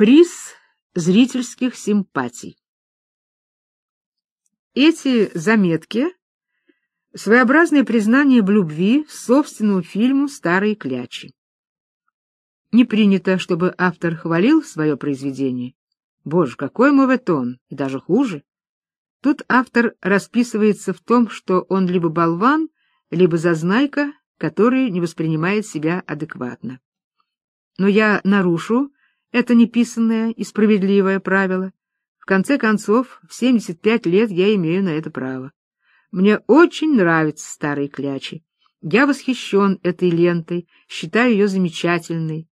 Приз зрительских симпатий. Эти заметки — своеобразное признание в любви собственному фильму «Старые клячи». Не принято, чтобы автор хвалил свое произведение. Боже, какой моветон, и даже хуже. Тут автор расписывается в том, что он либо болван, либо зазнайка, который не воспринимает себя адекватно. Но я нарушу это неписанное и справедливое правило. В конце концов, в 75 лет я имею на это право. Мне очень нравятся старые клячи. Я восхищен этой лентой, считаю ее замечательной.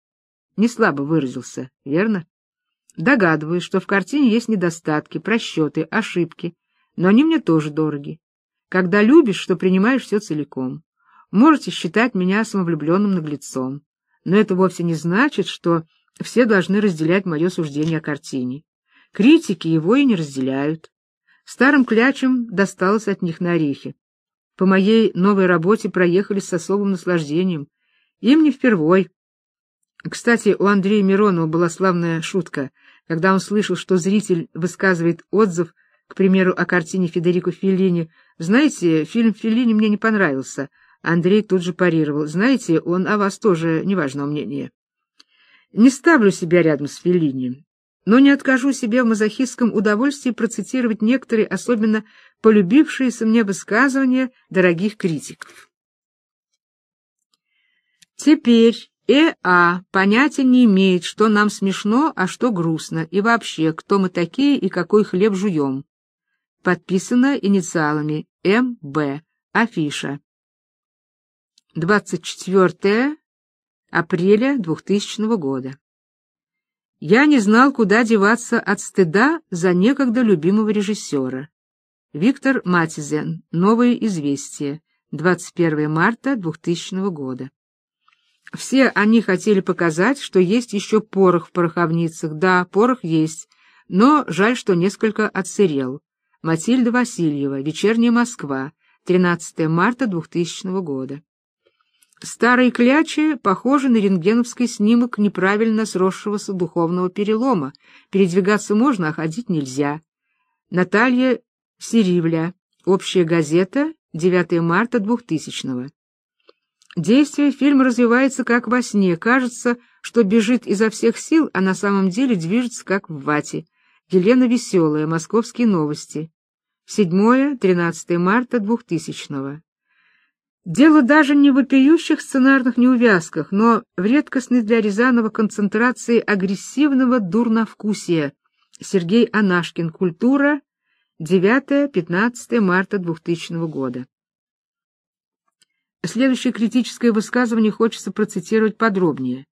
Не слабо выразился, верно? Догадываюсь, что в картине есть недостатки, просчеты, ошибки, но они мне тоже дороги. Когда любишь, что принимаешь все целиком. Можете считать меня самовлюбленным наглецом, но это вовсе не значит, что все должны разделять мое суждение о картине. Критики его и не разделяют. Старым клячам досталось от них на орехи. По моей новой работе проехали с особым наслаждением. Им не впервой. Кстати, у Андрея Миронова была славная шутка, когда он слышал, что зритель высказывает отзыв, к примеру, о картине Федерико Феллини. «Знаете, фильм Феллини мне не понравился». Андрей тут же парировал. «Знаете, он о вас тоже неважного мнения». Не ставлю себя рядом с Феллини, но не откажу себе в мазохистском удовольствии процитировать некоторые особенно полюбившиеся мне высказывания дорогих критиков. Теперь Э.А. понятия не имеет, что нам смешно, а что грустно, и вообще, кто мы такие и какой хлеб жуем. Подписано инициалами М.Б. Афиша. 24 апреля 2000 года. Я не знал, куда деваться от стыда за некогда любимого режиссера. Виктор Матизен. Новые известия. 21 марта 2000 года. Все они хотели показать, что есть еще порох в пороховницах. Да, порох есть, но жаль, что несколько отсырел. Матильда Васильева. Вечерняя Москва. 13 марта 2000 года. Старые клячи похожи на рентгеновский снимок неправильно сросшегося духовного перелома. Передвигаться можно, а ходить нельзя. Наталья Серивля. Общая газета. 9 марта 2000 -го. Действие фильма развивается как во сне. Кажется, что бежит изо всех сил, а на самом деле движется как в вате. Елена Веселая. Московские новости. 7-13 марта 2000 -го. Дело даже не в вопиющих сценарных неувязках, но в редкостной для Рязанова концентрации агрессивного дурновкусия. Сергей Анашкин. Культура. 9-15 марта 2000 года. Следующее критическое высказывание хочется процитировать подробнее.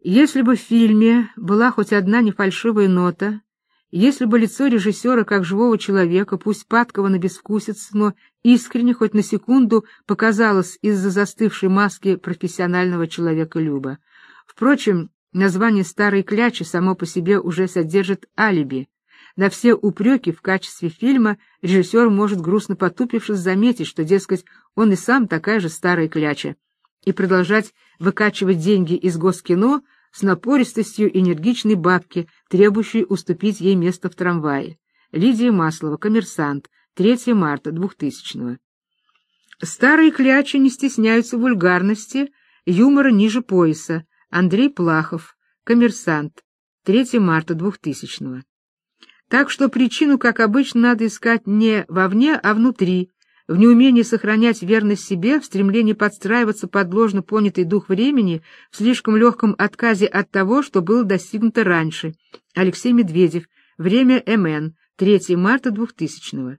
Если бы в фильме была хоть одна нефальшивая нота, если бы лицо режиссера как живого человека, пусть падкого на безвкусицу, но искренне хоть на секунду показалось из-за застывшей маски профессионального человека Люба. Впрочем, название «Старой клячи» само по себе уже содержит алиби, на все упреки в качестве фильма режиссер может грустно потупившись заметить, что, дескать, он и сам такая же старая кляча, и продолжать выкачивать деньги из госкино с напористостью энергичной бабки, требующей уступить ей место в трамвае. Лидия Маслова, коммерсант, 3 марта 2000 -го. Старые клячи не стесняются вульгарности, юмора ниже пояса. Андрей Плахов, коммерсант, 3 марта 2000 -го. Так что причину, как обычно, надо искать не вовне, а внутри, в неумении сохранять верность себе, в стремлении подстраиваться под ложно понятый дух времени, в слишком легком отказе от того, что было достигнуто раньше. Алексей Медведев. Время МН. 3 марта 2000 -го.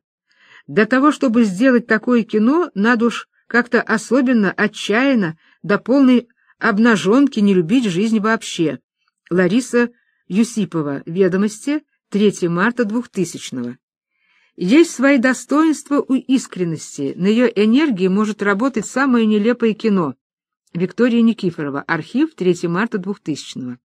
Для того, чтобы сделать такое кино, надо уж как-то особенно отчаянно до полной обнаженки не любить жизнь вообще. Лариса Юсипова. Ведомости. 3 марта 2000-го. Есть свои достоинства у искренности, на ее энергии может работать самое нелепое кино. Виктория Никифорова. Архив. 3 марта 2000-го.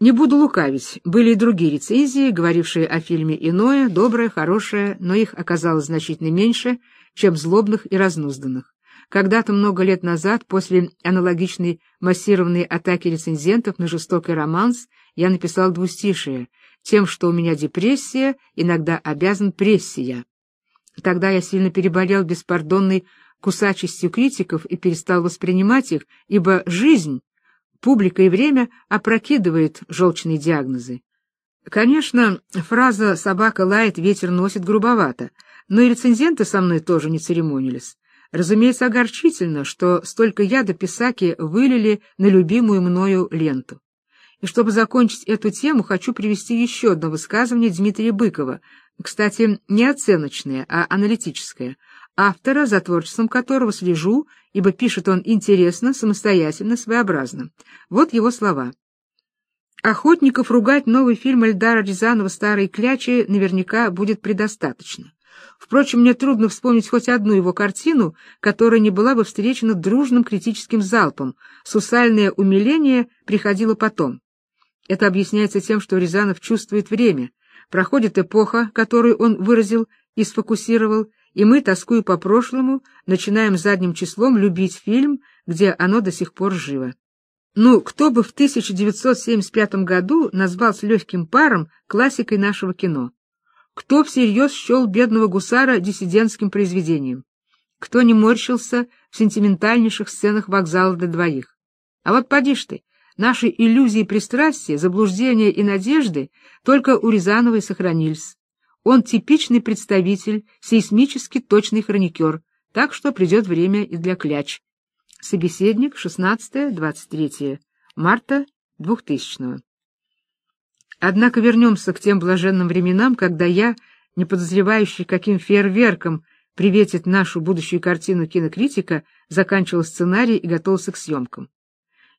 Не буду лукавить, были и другие рецензии, говорившие о фильме иное, доброе, хорошее, но их оказалось значительно меньше, чем злобных и разнузданных. Когда-то много лет назад, после аналогичной массированной атаки рецензентов на жестокий романс, я написал двустишие «Тем, что у меня депрессия, иногда обязан прессия». Тогда я сильно переболел беспардонной кусачестью критиков и перестал воспринимать их, ибо жизнь, публика и время опрокидывает желчные диагнозы. Конечно, фраза «собака лает, ветер носит» грубовато, но и рецензенты со мной тоже не церемонились. Разумеется, огорчительно, что столько яда писаки вылили на любимую мною ленту. И чтобы закончить эту тему, хочу привести еще одно высказывание Дмитрия Быкова, кстати, не оценочное, а аналитическое, автора, за творчеством которого слежу, ибо пишет он интересно, самостоятельно, своеобразно. Вот его слова. Охотников ругать новый фильм Эльдара Рязанова «Старые клячи» наверняка будет предостаточно. Впрочем, мне трудно вспомнить хоть одну его картину, которая не была бы встречена дружным критическим залпом. Сусальное умиление приходило потом. Это объясняется тем, что Рязанов чувствует время. Проходит эпоха, которую он выразил и сфокусировал, и мы, тоскуя по прошлому, начинаем задним числом любить фильм, где оно до сих пор живо. Ну, кто бы в 1975 году назвал с легким паром классикой нашего кино? Кто всерьез счел «Бедного гусара» диссидентским произведением? Кто не морщился в сентиментальнейших сценах вокзала для двоих? А вот поди ж ты, наши иллюзии пристрастия, заблуждения и надежды только у Рязановой сохранились. Он типичный представитель, сейсмически точный хроникер, так что придет время и для кляч. Собеседник 16-23 марта 2000 Однако вернемся к тем блаженным временам, когда я, не подозревающий, каким фейерверком приветит нашу будущую картину кинокритика, заканчивал сценарий и готовился к съемкам.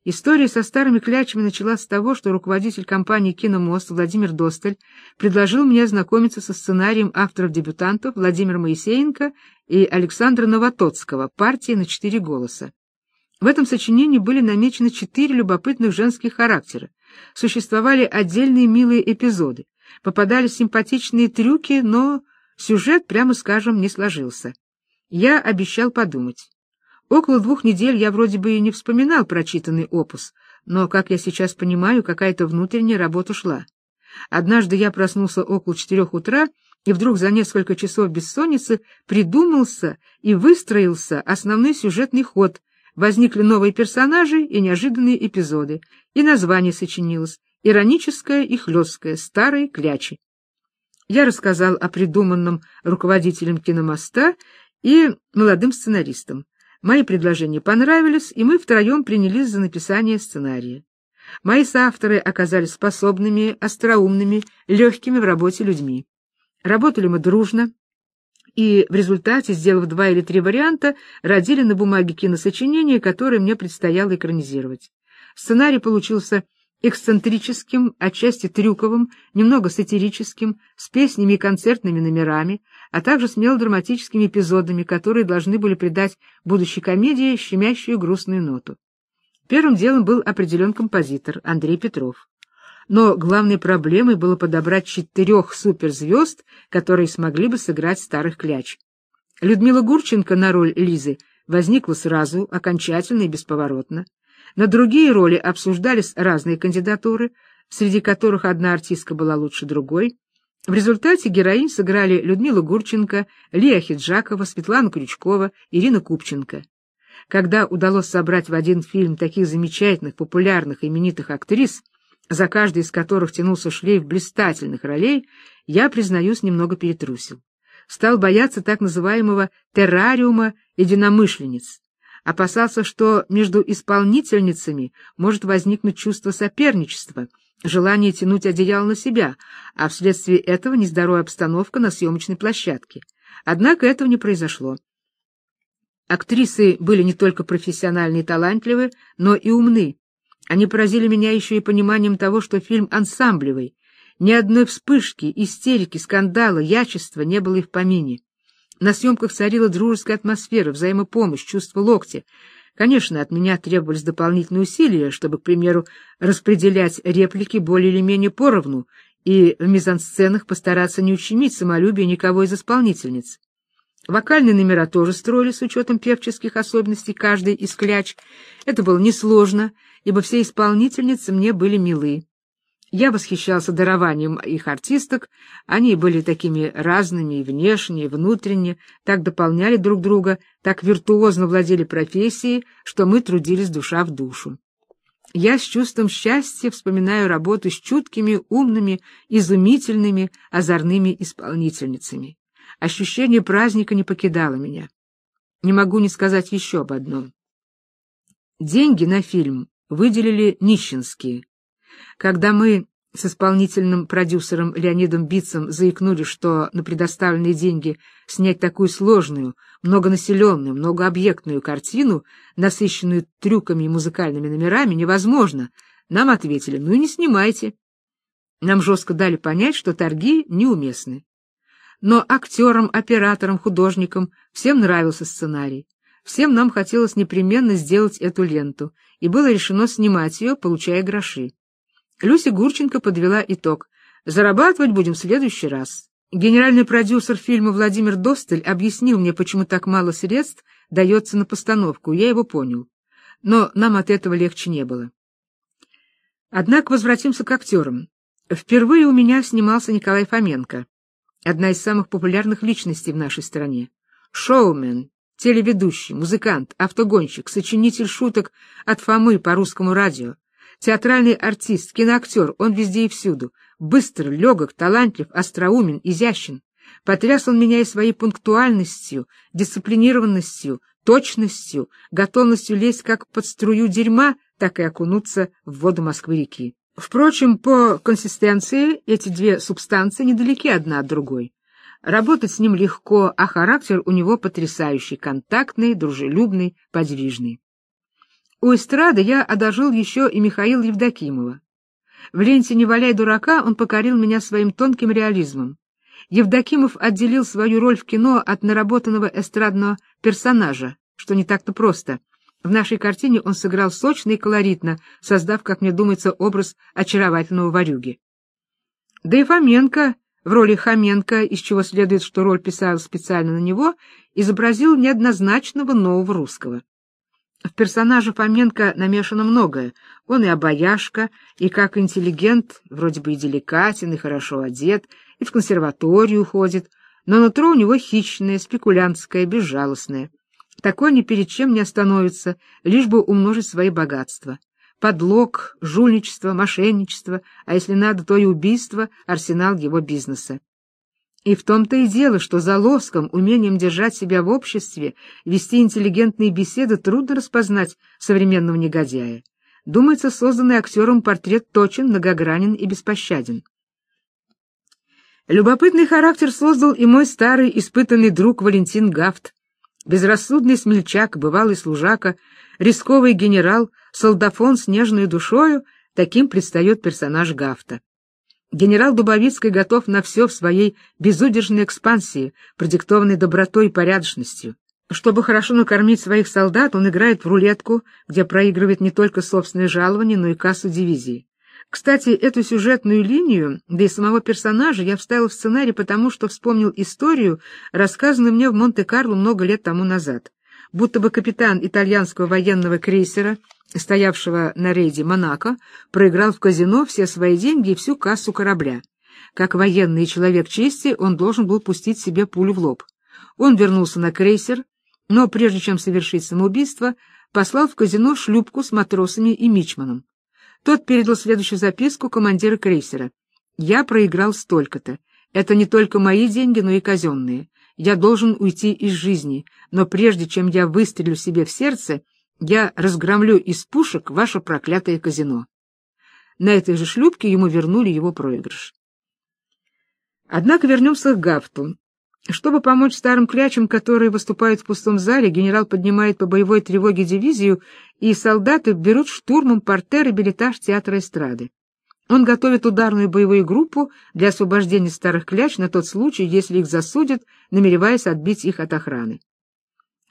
История со старыми клячами началась с того, что руководитель компании «Киномост» Владимир Досталь предложил мне ознакомиться со сценарием авторов-дебютантов Владимира Моисеенко и Александра Новотоцкого «Партии на четыре голоса». В этом сочинении были намечены четыре любопытных женских характера. Существовали отдельные милые эпизоды, попадались симпатичные трюки, но сюжет, прямо скажем, не сложился. Я обещал подумать. Около двух недель я вроде бы и не вспоминал прочитанный опус, но, как я сейчас понимаю, какая-то внутренняя работа шла. Однажды я проснулся около четырех утра и вдруг за несколько часов бессонницы придумался и выстроился основной сюжетный ход, возникли новые персонажи и неожиданные эпизоды, и название сочинилось, ироническое и хлесткое, старые клячи. Я рассказал о придуманном руководителем киномоста и молодым сценаристам. Мои предложения понравились, и мы втроем принялись за написание сценария. Мои соавторы оказались способными, остроумными, легкими в работе людьми. Работали мы дружно, и в результате, сделав два или три варианта, родили на бумаге киносочинение, которое мне предстояло экранизировать. Сценарий получился эксцентрическим, отчасти трюковым, немного сатирическим, с песнями и концертными номерами, а также с мелодраматическими эпизодами, которые должны были придать будущей комедии щемящую грустную ноту. Первым делом был определен композитор Андрей Петров. Но главной проблемой было подобрать четырех суперзвезд, которые смогли бы сыграть старых кляч. Людмила Гурченко на роль Лизы возникла сразу, окончательно и бесповоротно. На другие роли обсуждались разные кандидатуры, среди которых одна артистка была лучше другой. В результате героинь сыграли Людмила Гурченко, Лия Хиджакова, Светлана Крючкова, Ирина Купченко. Когда удалось собрать в один фильм таких замечательных, популярных, именитых актрис, за каждой из которых тянулся шлейф блистательных ролей, я, признаюсь, немного перетрусил. Стал бояться так называемого террариума единомышленниц опасался, что между исполнительницами может возникнуть чувство соперничества, желание тянуть одеяло на себя, а вследствие этого нездоровая обстановка на съемочной площадке. Однако этого не произошло. Актрисы были не только профессиональны и талантливы, но и умны. Они поразили меня еще и пониманием того, что фильм ансамблевый. Ни одной вспышки, истерики, скандала, ячества не было и в помине. На съемках царила дружеская атмосфера, взаимопомощь, чувство локтя. Конечно, от меня требовались дополнительные усилия, чтобы, к примеру, распределять реплики более или менее поровну и в мизансценах постараться не ущемить самолюбие никого из исполнительниц. Вокальные номера тоже строили с учетом певческих особенностей каждой из кляч. Это было несложно, ибо все исполнительницы мне были милы. Я восхищался дарованием их артисток, они были такими разными и внешне, и внутренне, так дополняли друг друга, так виртуозно владели профессией, что мы трудились душа в душу. Я с чувством счастья вспоминаю работу с чуткими, умными, изумительными, озорными исполнительницами. Ощущение праздника не покидало меня. Не могу не сказать еще об одном. Деньги на фильм выделили нищенские. Когда мы с исполнительным продюсером Леонидом Битцем заикнули, что на предоставленные деньги снять такую сложную, многонаселенную, многообъектную картину, насыщенную трюками и музыкальными номерами, невозможно, нам ответили, ну и не снимайте. Нам жестко дали понять, что торги неуместны. Но актерам, операторам, художникам всем нравился сценарий. Всем нам хотелось непременно сделать эту ленту, и было решено снимать ее, получая гроши. Люся Гурченко подвела итог. Зарабатывать будем в следующий раз. Генеральный продюсер фильма Владимир Досталь объяснил мне, почему так мало средств дается на постановку. Я его понял. Но нам от этого легче не было. Однако возвратимся к актерам. Впервые у меня снимался Николай Фоменко, одна из самых популярных личностей в нашей стране. Шоумен, телеведущий, музыкант, автогонщик, сочинитель шуток от Фомы по русскому радио, Театральный артист, киноактер, он везде и всюду. Быстр, легок, талантлив, остроумен, изящен. Потряс он меня и своей пунктуальностью, дисциплинированностью, точностью, готовностью лезть как под струю дерьма, так и окунуться в воду Москвы-реки. Впрочем, по консистенции эти две субстанции недалеки одна от другой. Работать с ним легко, а характер у него потрясающий, контактный, дружелюбный, подвижный. У эстрады я одолжил еще и Михаила Евдокимова. В ленте «Не валяй дурака» он покорил меня своим тонким реализмом. Евдокимов отделил свою роль в кино от наработанного эстрадного персонажа, что не так-то просто. В нашей картине он сыграл сочно и колоритно, создав, как мне думается, образ очаровательного ворюги. Да и Фоменко в роли Хоменко, из чего следует, что роль писал специально на него, изобразил неоднозначного нового русского. В персонаже Фоменко намешано многое. Он и обаяшка, и как интеллигент, вроде бы и деликатен, и хорошо одет, и в консерваторию ходит, но нутро у него хищное, спекулянтское, безжалостное. Такой ни перед чем не остановится, лишь бы умножить свои богатства. Подлог, жульничество, мошенничество, а если надо, то и убийство — арсенал его бизнеса. И в том-то и дело, что за лоском, умением держать себя в обществе, вести интеллигентные беседы трудно распознать современного негодяя. Думается, созданный актером портрет точен, многогранен и беспощаден. Любопытный характер создал и мой старый испытанный друг Валентин Гафт. Безрассудный смельчак, бывалый служака, рисковый генерал, солдафон с нежной душою — таким предстает персонаж Гафта. Генерал Дубовицкий готов на все в своей безудержной экспансии, продиктованной добротой и порядочностью. Чтобы хорошо накормить своих солдат, он играет в рулетку, где проигрывает не только собственное жалование, но и кассу дивизии. Кстати, эту сюжетную линию, да и самого персонажа я вставил в сценарий, потому что вспомнил историю, рассказанную мне в Монте-Карло много лет тому назад. Будто бы капитан итальянского военного крейсера стоявшего на рейде Монако, проиграл в казино все свои деньги и всю кассу корабля. Как военный человек чести, он должен был пустить себе пулю в лоб. Он вернулся на крейсер, но прежде чем совершить самоубийство, послал в казино шлюпку с матросами и мичманом. Тот передал следующую записку командира крейсера. «Я проиграл столько-то. Это не только мои деньги, но и казенные. Я должен уйти из жизни, но прежде чем я выстрелю себе в сердце, я разгромлю из пушек ваше проклятое казино. На этой же шлюпке ему вернули его проигрыш. Однако вернемся к Гафту. Чтобы помочь старым клячам, которые выступают в пустом зале, генерал поднимает по боевой тревоге дивизию, и солдаты берут штурмом портер и билетаж театра эстрады. Он готовит ударную боевую группу для освобождения старых кляч на тот случай, если их засудят, намереваясь отбить их от охраны.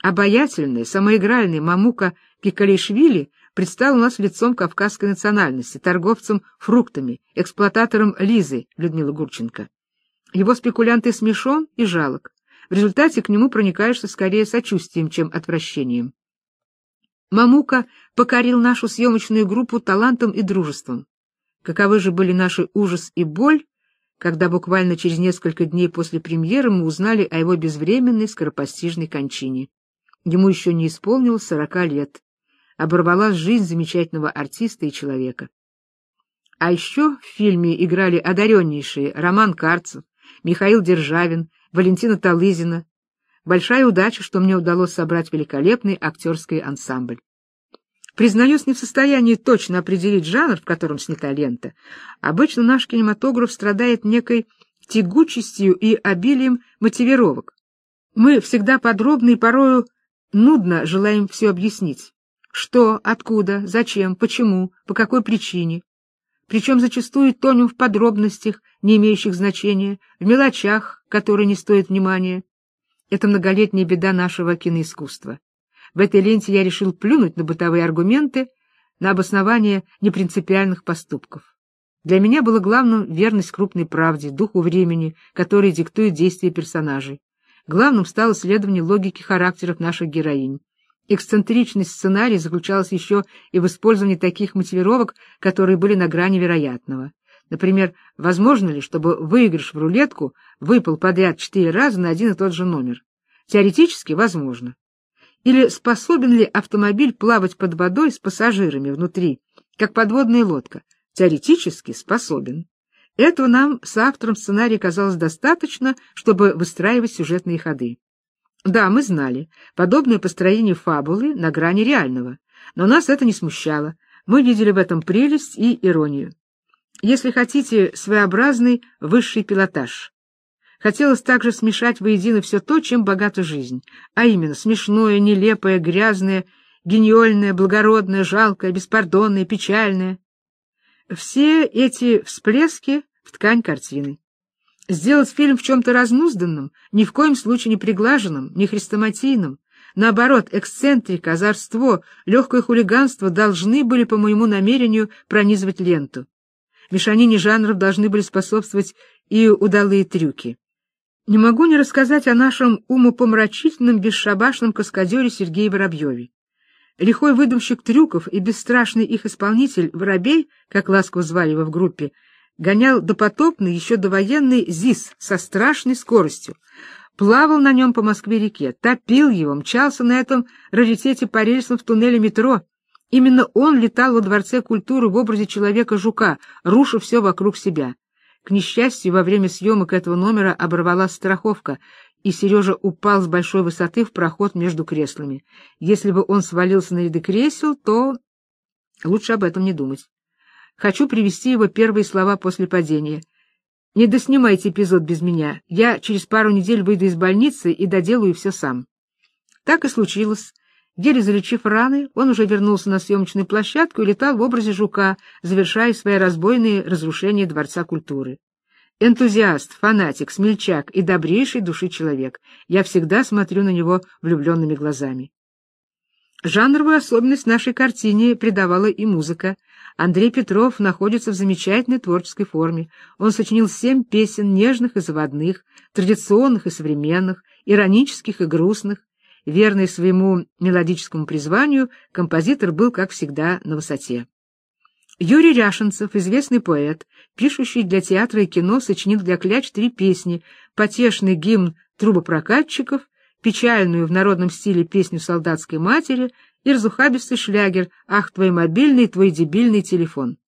Обаятельный, самоигральный Мамука Пикалишвили предстал у нас лицом кавказской национальности, торговцем фруктами, эксплуататором Лизы Людмилы Гурченко. Его спекулянт и смешон, и жалок. в результате к нему проникаешься скорее сочувствием, чем отвращением. Мамука покорил нашу съемочную группу талантом и дружеством. Каковы же были наши ужас и боль, когда буквально через несколько дней после премьеры мы узнали о его безвременной скоропостижной кончине. Ему еще не исполнилось сорока лет. Оборвалась жизнь замечательного артиста и человека. А еще в фильме играли одареннейшие Роман Карцев, Михаил Державин, Валентина Талызина. Большая удача, что мне удалось собрать великолепный актерский ансамбль. Признаюсь, не в состоянии точно определить жанр, в котором снята лента. Обычно наш кинематограф страдает некой тягучестью и обилием мотивировок. Мы всегда подробно и порою нудно желаем все объяснить. Что, откуда, зачем, почему, по какой причине. Причем зачастую тонем в подробностях, не имеющих значения, в мелочах, которые не стоят внимания. Это многолетняя беда нашего киноискусства. В этой ленте я решил плюнуть на бытовые аргументы, на обоснование непринципиальных поступков. Для меня было главным верность крупной правде, духу времени, который диктует действия персонажей. Главным стало исследование логики характеров наших героинь. Эксцентричность сценария заключалась еще и в использовании таких мотивировок, которые были на грани вероятного. Например, возможно ли, чтобы выигрыш в рулетку выпал подряд четыре раза на один и тот же номер? Теоретически возможно. Или способен ли автомобиль плавать под водой с пассажирами внутри, как подводная лодка? Теоретически способен. Этого нам с автором сценария казалось достаточно, чтобы выстраивать сюжетные ходы. Да, мы знали, подобное построение фабулы на грани реального, но нас это не смущало. Мы видели в этом прелесть и иронию. Если хотите, своеобразный высший пилотаж. Хотелось также смешать воедино все то, чем богата жизнь, а именно смешное, нелепое, грязное, гениальное, благородное, жалкое, беспардонное, печальное. Все эти всплески в ткань картины. Сделать фильм в чем-то разнузданном, ни в коем случае не приглаженном, не хрестоматийном. Наоборот, эксцентрика, озорство, легкое хулиганство должны были, по моему намерению, пронизывать ленту. Мешанине жанров должны были способствовать и удалые трюки. Не могу не рассказать о нашем умопомрачительном бесшабашном каскадере Сергее Воробьеве. Лихой выдумщик трюков и бесстрашный их исполнитель Воробей, как ласково звали его в группе, гонял допотопный, еще довоенный ЗИС со страшной скоростью, плавал на нем по Москве-реке, топил его, мчался на этом раритете по рельсам в туннеле метро. Именно он летал во Дворце культуры в образе человека-жука, руша все вокруг себя. К несчастью, во время съемок этого номера оборвалась страховка, и Сережа упал с большой высоты в проход между креслами. Если бы он свалился на ряды кресел, то лучше об этом не думать. Хочу привести его первые слова после падения. «Не доснимайте эпизод без меня. Я через пару недель выйду из больницы и доделаю все сам». Так и случилось. Еле залечив раны, он уже вернулся на съемочную площадку и летал в образе жука, завершая свои разбойные разрушения Дворца культуры. Энтузиаст, фанатик, смельчак и добрейший души человек. Я всегда смотрю на него влюбленными глазами. Жанровую особенность нашей картине придавала и музыка. Андрей Петров находится в замечательной творческой форме. Он сочинил семь песен нежных и заводных, традиционных и современных, иронических и грустных, Верный своему мелодическому призванию, композитор был, как всегда, на высоте. Юрий Ряшенцев, известный поэт, пишущий для театра и кино, сочинил для кляч три песни, потешный гимн трубопрокатчиков, печальную в народном стиле песню солдатской матери и разухабистый шлягер «Ах, твой мобильный, твой дебильный телефон».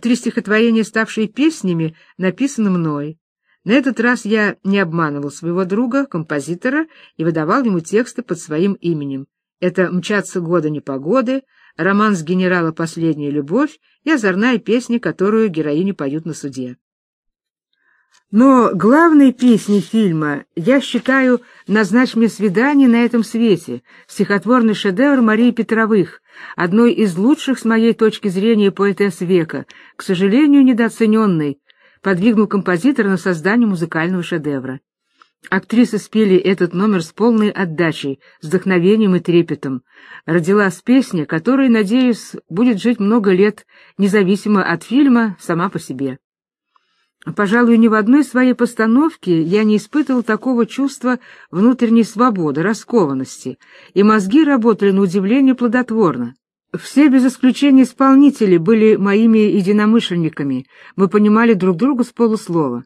Три стихотворения, ставшие песнями, написаны мной. На этот раз я не обманывал своего друга, композитора, и выдавал ему тексты под своим именем. Это «Мчатся годы непогоды», романс генерала «Последняя любовь» и озорная песня, которую героини поют на суде. Но главной песней фильма я считаю «Назначь мне свидание на этом свете», стихотворный шедевр Марии Петровых, одной из лучших с моей точки зрения поэтесс века, к сожалению, недооцененной, подвигнул композитора на создание музыкального шедевра. Актрисы спели этот номер с полной отдачей, с вдохновением и трепетом. Родилась песня, которая, надеюсь, будет жить много лет, независимо от фильма, сама по себе. Пожалуй, ни в одной своей постановке я не испытывал такого чувства внутренней свободы, раскованности, и мозги работали на удивление плодотворно. Все без исключения исполнители были моими единомышленниками, мы понимали друг друга с полуслова.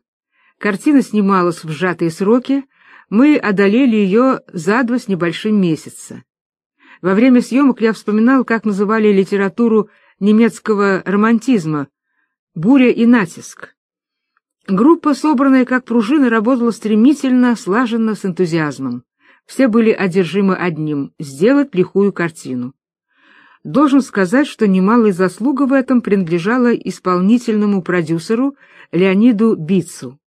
Картина снималась в сжатые сроки, мы одолели ее за два с небольшим месяца. Во время съемок я вспоминал, как называли литературу немецкого романтизма «буря и натиск». Группа, собранная как пружина, работала стремительно, слаженно, с энтузиазмом. Все были одержимы одним — сделать лихую картину. Должен сказать, что немалая заслуга в этом принадлежала исполнительному продюсеру Леониду Бицу.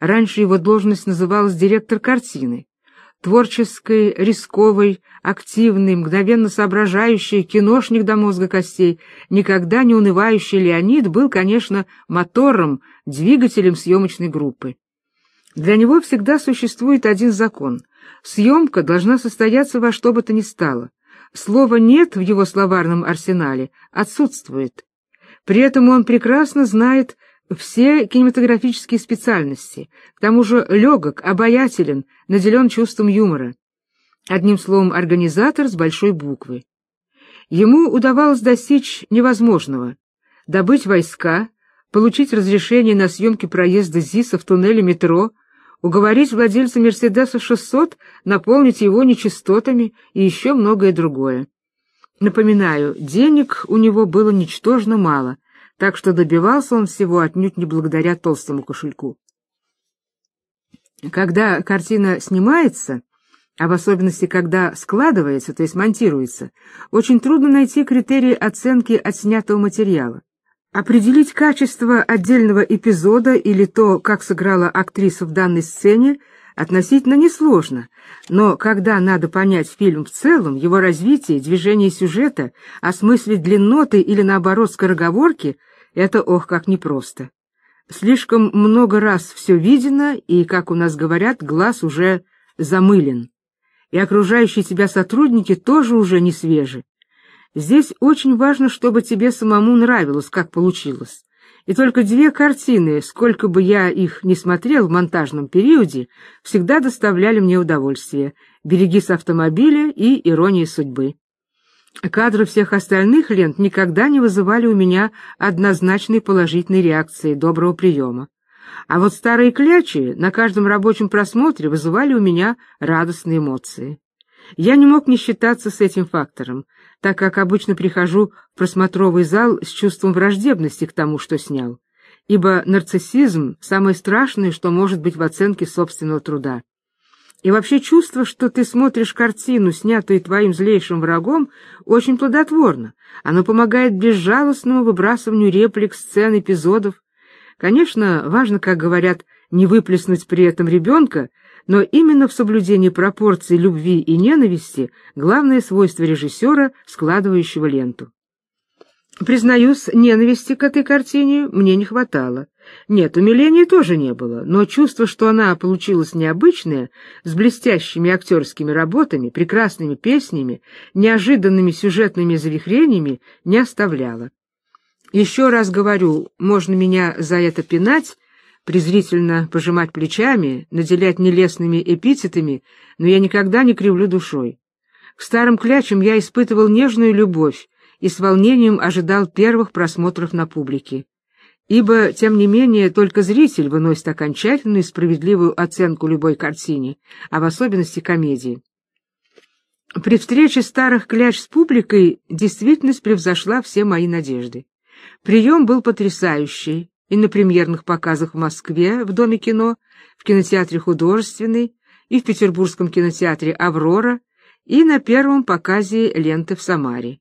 Раньше его должность называлась директор картины. Творческой, рисковой, активный, мгновенно соображающий, киношник до мозга костей, никогда не унывающий Леонид был, конечно, мотором, двигателем съемочной группы. Для него всегда существует один закон. Съемка должна состояться во что бы то ни стало. Слово «нет» в его словарном арсенале отсутствует. При этом он прекрасно знает все кинематографические специальности, к тому же легок, обаятелен, наделен чувством юмора. Одним словом, организатор с большой буквы. Ему удавалось достичь невозможного — добыть войска, получить разрешение на съемки проезда ЗИСа в туннеле метро, уговорить владельца Мерседеса 600 наполнить его нечистотами и еще многое другое. Напоминаю, денег у него было ничтожно мало, так что добивался он всего отнюдь не благодаря толстому кошельку. Когда картина снимается, а в особенности, когда складывается, то есть монтируется, очень трудно найти критерии оценки отснятого материала. Определить качество отдельного эпизода или то, как сыграла актриса в данной сцене, относительно несложно, но когда надо понять фильм в целом, его развитие, движение сюжета, осмыслить длинноты или, наоборот, скороговорки, это ох, как непросто. Слишком много раз все видено, и, как у нас говорят, глаз уже замылен. И окружающие тебя сотрудники тоже уже не свежи. Здесь очень важно, чтобы тебе самому нравилось, как получилось. И только две картины, сколько бы я их ни смотрел в монтажном периоде, всегда доставляли мне удовольствие. «Береги с автомобиля» и «Ирония судьбы». Кадры всех остальных лент никогда не вызывали у меня однозначной положительной реакции, доброго приема. А вот старые клячи на каждом рабочем просмотре вызывали у меня радостные эмоции. Я не мог не считаться с этим фактором, так как обычно прихожу в просмотровый зал с чувством враждебности к тому, что снял, ибо нарциссизм — самое страшное, что может быть в оценке собственного труда. И вообще чувство, что ты смотришь картину, снятую твоим злейшим врагом, очень плодотворно. Оно помогает безжалостному выбрасыванию реплик, сцен, эпизодов. Конечно, важно, как говорят, не выплеснуть при этом ребенка, но именно в соблюдении пропорций любви и ненависти главное свойство режиссера, складывающего ленту. Признаюсь, ненависти к этой картине мне не хватало. Нет, умиления тоже не было, но чувство, что она получилась необычная, с блестящими актерскими работами, прекрасными песнями, неожиданными сюжетными завихрениями, не оставляло. Еще раз говорю, можно меня за это пинать, презрительно пожимать плечами, наделять нелестными эпитетами, но я никогда не кривлю душой. К старым клячам я испытывал нежную любовь и с волнением ожидал первых просмотров на публике ибо, тем не менее, только зритель выносит окончательную и справедливую оценку любой картине, а в особенности комедии. При встрече старых кляч с публикой действительность превзошла все мои надежды. Прием был потрясающий и на премьерных показах в Москве в Доме кино, в кинотеатре «Художественный» и в Петербургском кинотеатре «Аврора» и на первом показе ленты в Самаре.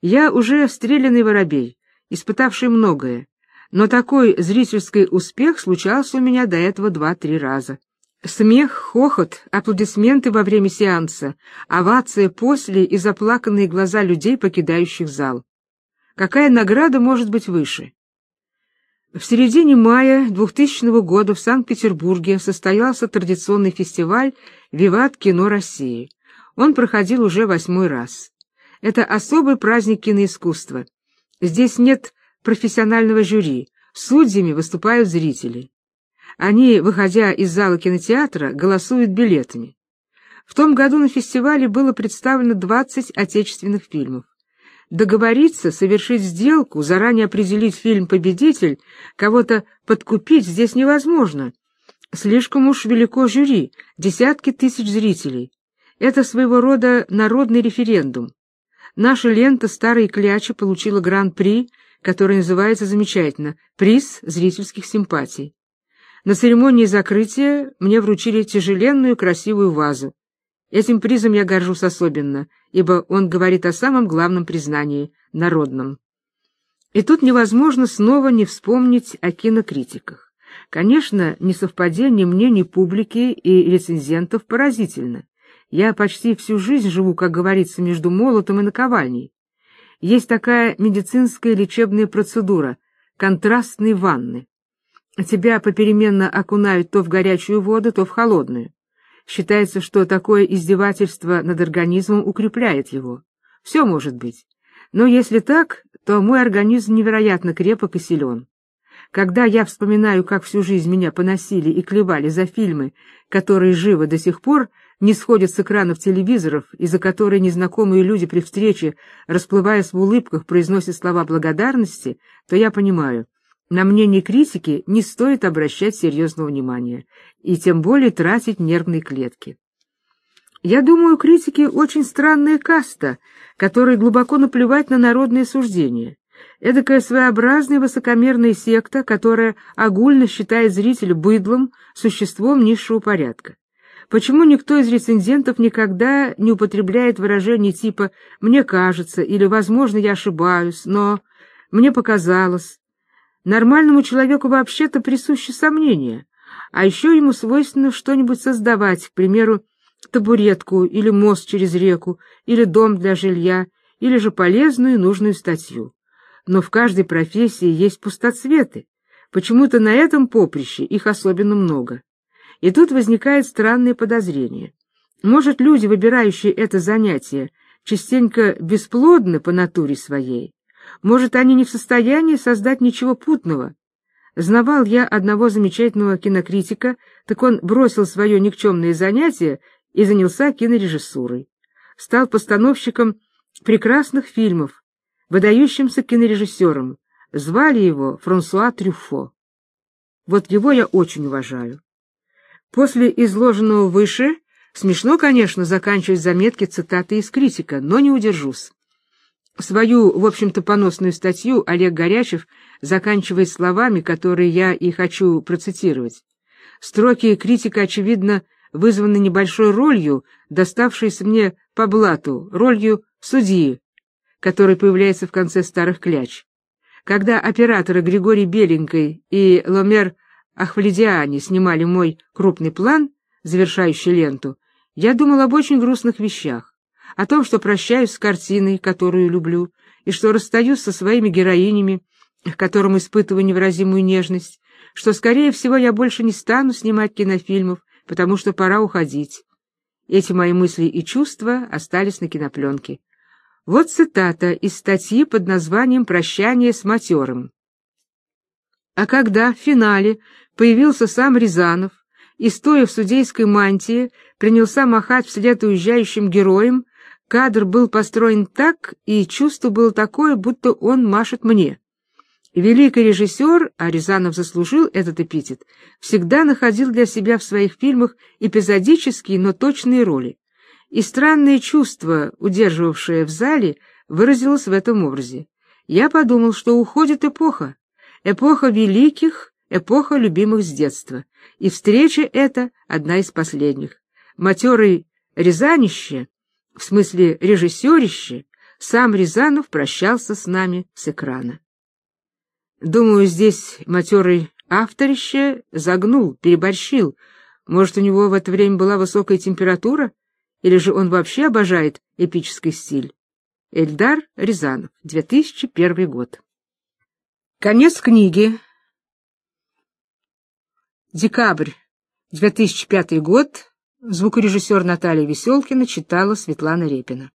Я уже стрелянный воробей, испытавший многое, но такой зрительский успех случался у меня до этого два-три раза. Смех, хохот, аплодисменты во время сеанса, овация после и заплаканные глаза людей, покидающих зал. Какая награда может быть выше? В середине мая 2000 года в Санкт-Петербурге состоялся традиционный фестиваль «Виват кино России». Он проходил уже восьмой раз. Это особый праздник киноискусства. Здесь нет профессионального жюри, Судьями выступают зрители. Они, выходя из зала кинотеатра, голосуют билетами. В том году на фестивале было представлено 20 отечественных фильмов. Договориться, совершить сделку, заранее определить фильм-победитель, кого-то подкупить здесь невозможно. Слишком уж велико жюри, десятки тысяч зрителей. Это своего рода народный референдум. Наша лента «Старые клячи» получила гран-при, который называется замечательно «Приз зрительских симпатий». На церемонии закрытия мне вручили тяжеленную красивую вазу. Этим призом я горжусь особенно, ибо он говорит о самом главном признании — народном. И тут невозможно снова не вспомнить о кинокритиках. Конечно, несовпадение мнений публики и рецензентов поразительно. Я почти всю жизнь живу, как говорится, между молотом и наковальней. Есть такая медицинская лечебная процедура — контрастные ванны. Тебя попеременно окунают то в горячую воду, то в холодную. Считается, что такое издевательство над организмом укрепляет его. Все может быть. Но если так, то мой организм невероятно крепок и силен. Когда я вспоминаю, как всю жизнь меня поносили и клевали за фильмы, которые живы до сих пор, не сходят с экранов телевизоров, из-за которой незнакомые люди при встрече, расплываясь в улыбках, произносят слова благодарности, то я понимаю, на мнение критики не стоит обращать серьезного внимания, и тем более тратить нервные клетки. Я думаю, критики очень странная каста, которой глубоко наплевать на народные суждения. Эдакая своеобразная высокомерная секта, которая огульно считает зрителя быдлом, существом низшего порядка. Почему никто из рецензентов никогда не употребляет выражений типа «мне кажется» или «возможно, я ошибаюсь», но «мне показалось». Нормальному человеку вообще-то присуще сомнение, а еще ему свойственно что-нибудь создавать, к примеру, табуретку или мост через реку, или дом для жилья, или же полезную и нужную статью. Но в каждой профессии есть пустоцветы. Почему-то на этом поприще их особенно много. И тут возникает странное подозрение. Может, люди, выбирающие это занятие, частенько бесплодны по натуре своей? Может, они не в состоянии создать ничего путного? Знавал я одного замечательного кинокритика, так он бросил свое никчемное занятие и занялся кинорежиссурой. Стал постановщиком прекрасных фильмов, выдающимся кинорежиссером. Звали его Франсуа Трюфо. Вот его я очень уважаю. После изложенного выше смешно, конечно, заканчивать заметки цитаты из критика, но не удержусь. Свою, в общем-то, поносную статью Олег Горячев заканчивает словами, которые я и хочу процитировать. Строки критика, очевидно, вызваны небольшой ролью, доставшейся мне по блату, ролью судьи, который появляется в конце старых кляч. Когда операторы Григорий Беленькой и Ломер Ахвалидиане снимали мой крупный план, завершающий ленту, я думал об очень грустных вещах, о том, что прощаюсь с картиной, которую люблю, и что расстаюсь со своими героинями, к которым испытываю невыразимую нежность, что, скорее всего, я больше не стану снимать кинофильмов, потому что пора уходить. Эти мои мысли и чувства остались на кинопленке. Вот цитата из статьи под названием «Прощание с матерым». А когда в финале появился сам Рязанов и, стоя в судейской мантии, принялся махать вслед уезжающим героям, кадр был построен так, и чувство было такое, будто он машет мне. Великий режиссер, а Рязанов заслужил этот эпитет, всегда находил для себя в своих фильмах эпизодические, но точные роли. И странное чувство, удерживавшее в зале, выразилось в этом образе. Я подумал, что уходит эпоха, эпоха великих, эпоха любимых с детства, и встреча эта одна из последних. Матерый Рязанище, в смысле режиссерище, сам Рязанов прощался с нами с экрана. Думаю, здесь матерый авторище загнул, переборщил. Может, у него в это время была высокая температура, или же он вообще обожает эпический стиль. Эльдар Рязанов, 2001 год. Конец книги. Декабрь 2005 год. Звукорежиссер Наталья Веселкина читала Светлана Репина.